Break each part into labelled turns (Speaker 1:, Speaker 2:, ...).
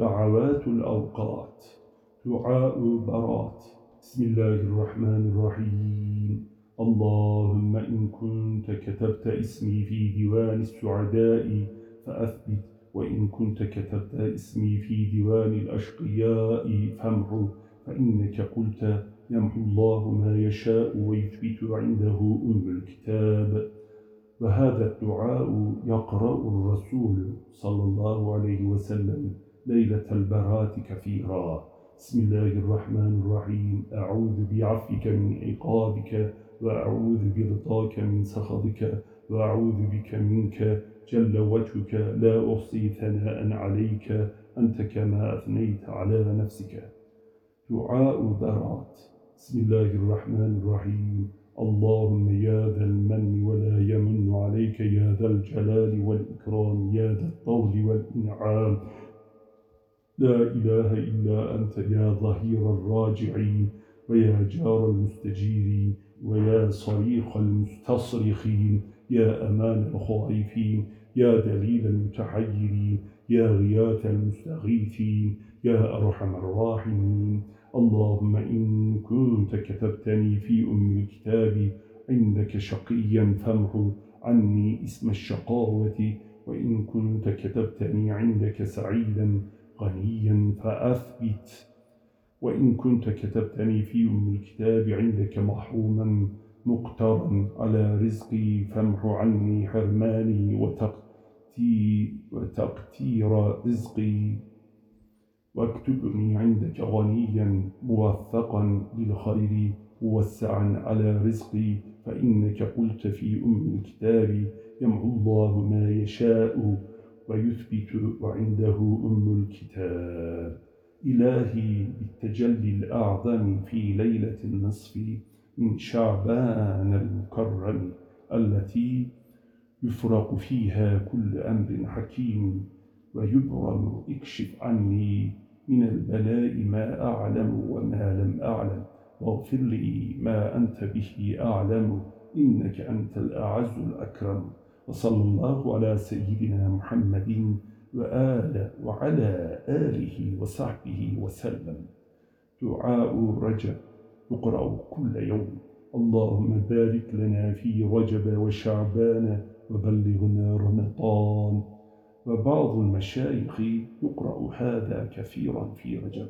Speaker 1: دعوات الأوقات. دعاء برات بسم الله الرحمن الرحيم. اللهم إن كنت كتبت اسمي في ديوان السعداء فأثبت وإن كنت كتبت اسمي في ديوان الأشقياء فامحو فإنك قلت يمحو الله ما يشاء ويثبت عنده أم الكتاب. وهذا الدعاء يقرأ الرسول صلى الله عليه وسلم. ليلة البرات كثيرا بسم الله الرحمن الرحيم. أعوذ بعفوك من عقابك وأعوذ برضاك من سخطك وأعوذ بك منك جل وجهك. لا أحصي ثناء عليك أنت كما أثنيت على نفسك. دعاء برات بسم الله الرحمن الرحيم. اللهم يا ذا المن ولا يمن عليك يا ذا الجلال والإكرام يا ذا الطول والإنعام. لا إله إلا أنت يا ظهير الراجعين ويا جار المستجيرين ويا صريخ المستصرخين يا أمان الخائفين يا دليل المتحيرين يا غياث المستغيثين يا أرحم الراحمين اللهم إن كنت كتبتني في أم الكتاب عندك شقيا فامحو عني اسم الشقاوة وإن كنت كتبتني عندك سعيدا غنيا فأثبت. وإن كنت كتبتني في أم الكتاب عندك محروما مقترا على رزقي فامح عني حرماني وتقتير رزقي. واكتبني عندك غنيا موفقا للخير موسعا على رزقي. فإنك قلت في أم الكتاب يمحو الله ما يشاء. ويثبت عنده أم الكتاب. إلهي بالتجلي الأعظم في ليلة النصف من شعبان المكرم التي يفرق فيها كل أمر حكيم ويبرم اكشف عني من البلاء ما أعلم وما لم أعلم. واغفر لي ما أنت به أعلم إنك أنت الأعز الأكرم. وصلى الله على سيدنا محمد وآل وعلى آله وصحبه وسلم. دعاء رجب يقرأ كل يوم. اللهم بارك لنا في رجب وشعبان وبلغنا رمضان. وبعض المشايخ يقرأ هذا كثيرا في رجب.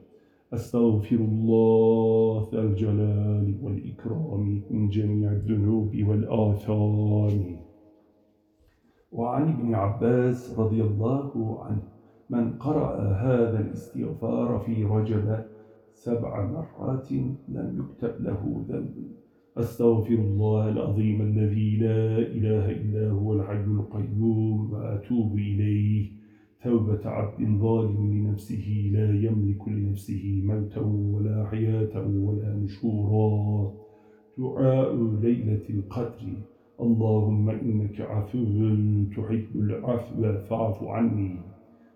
Speaker 1: أستغفر الله ذا الجلال والإكرام من جميع الذنوب والآثام. وعن ابن عباس رضي الله عنه من قرأ هذا الاستغفار في رجب سبع مرات لم يكتب له ذنب. أستغفر الله العظيم الذي لا إله إلا هو الحي القيوم وأتوب إليه. توبة عبد ظالم لنفسه لا يملك لنفسه موتا ولا حياة ولا نشورا. دعاء ليلة القدر اللهم إنك عفو تحب العفو فاعف عني.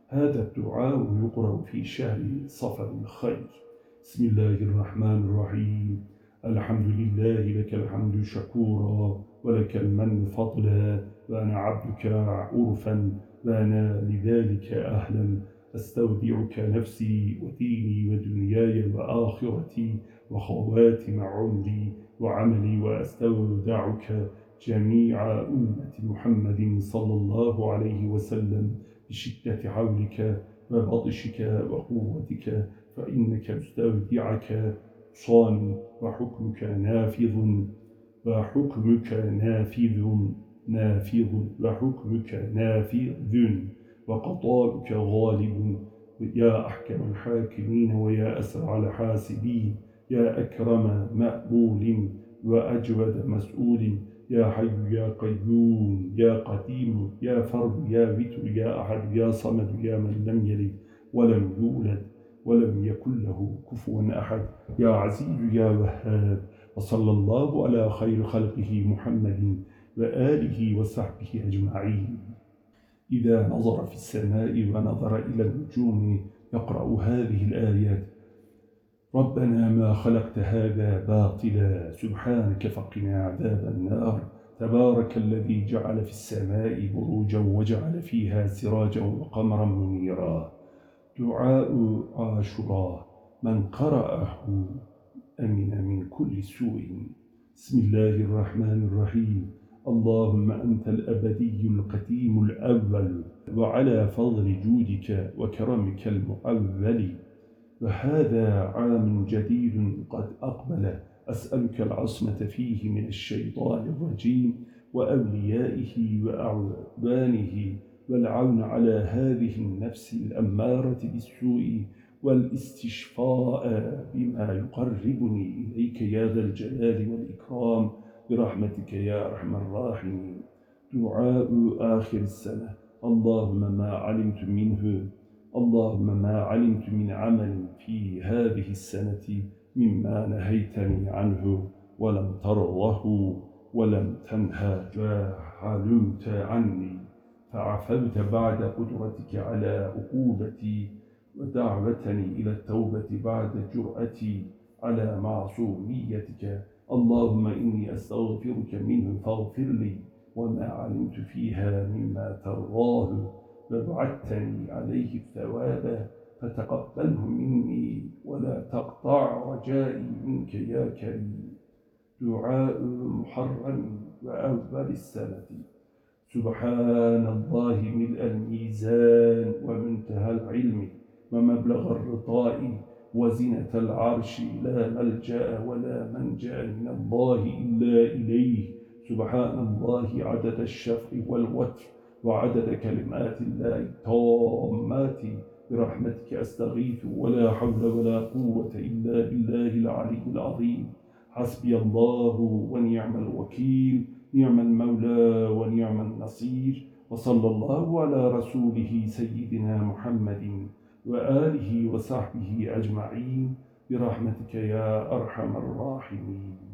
Speaker 1: هذا الدعاء يقرأ في شهر صفر الخير. بسم الله الرحمن الرحيم. الحمد لله لك الحمد شكورا ولك المن فضلا وأنا عبدك عرفا وأنا لذلك أهلا. أستودعك نفسي وديني ودنياي وآخرتي وخواتم عمري وعملي وأستودعك جميع أمة محمد صلى الله عليه وسلم بشدة حولك وبطشك وقوتك فإنك مستودعك صان وحكمك نافذ وحكمك نافذ نافذ وحكمك نافذ. وقضاؤك غالب يا أحكم الحاكمين ويا أسرع الحاسبين يا أكرم مأبول وأجود مسؤول يا حي يا قيوم يا قديم يا فرد يا وتر يا أحد يا صمد يا من لم يلد ولم يولد ولم يكن له كفوا أحد يا عزيز يا وهاب وصلى الله على خير خلقه محمد وآله وصحبه أجمعين. إذا نظر في السماء ونظر إلى النجوم يقرأ هذه الآيات ربنا ما خلقت هذا باطلا سبحانك فقنا عذاب النار. تبارك الذي جعل في السماء بروجا وجعل فيها سراجا وقمرا منيرا. دعاء عاشوراء من قرأه أمن من كل سوء. بسم الله الرحمن الرحيم. اللهم أنت الأبدي القديم الأول وعلى فضل جودك وكرمك المؤول. وهذا عام جديد قد أقبل. أسألك العصمة فيه من الشيطان الرجيم وأوليائه وأعوانه والعون على هذه النفس الأمارة بالسوء والاستشفاء بما يقربني إليك يا ذا الجلال والإكرام. برحمتك يا أرحم الراحمين. دعاء آخر السنة. اللهم ما علمت منه اللهم ما علمت من عمل في هذه السنة مما نهيتني عنه ولم ترضه ولم تنهى وحلمت عني. فعفوت بعد قدرتك على عقوبتي ودعوتني إلى التوبة بعد جرأتي على معصوميتك. اللهم إني أستغفرك منه فاغفر لي وما علمت فيها مما ترضاه. وبعدتني عليه الثواب فتقبله مني ولا تقطع رجائي منك يا كريم. دعاء محرم وأول السنة. سبحان الله ملء الميزان ومنتهى العلم ومبلغ الرضاء وزنة العرش لا ملجأ ولا منجأ من الله إلا إليه. سبحان الله عدد الشفق والوتر. وعدد كلمات الله التامات برحمتك أستغيث ولا حول ولا قوة إلا بالله العلي العظيم. حسبي الله ونعم الوكيل نعم المولى ونعم النصير وصلى الله على رسوله سيدنا محمد وآله وصحبه أجمعين. برحمتك يا أرحم الراحمين.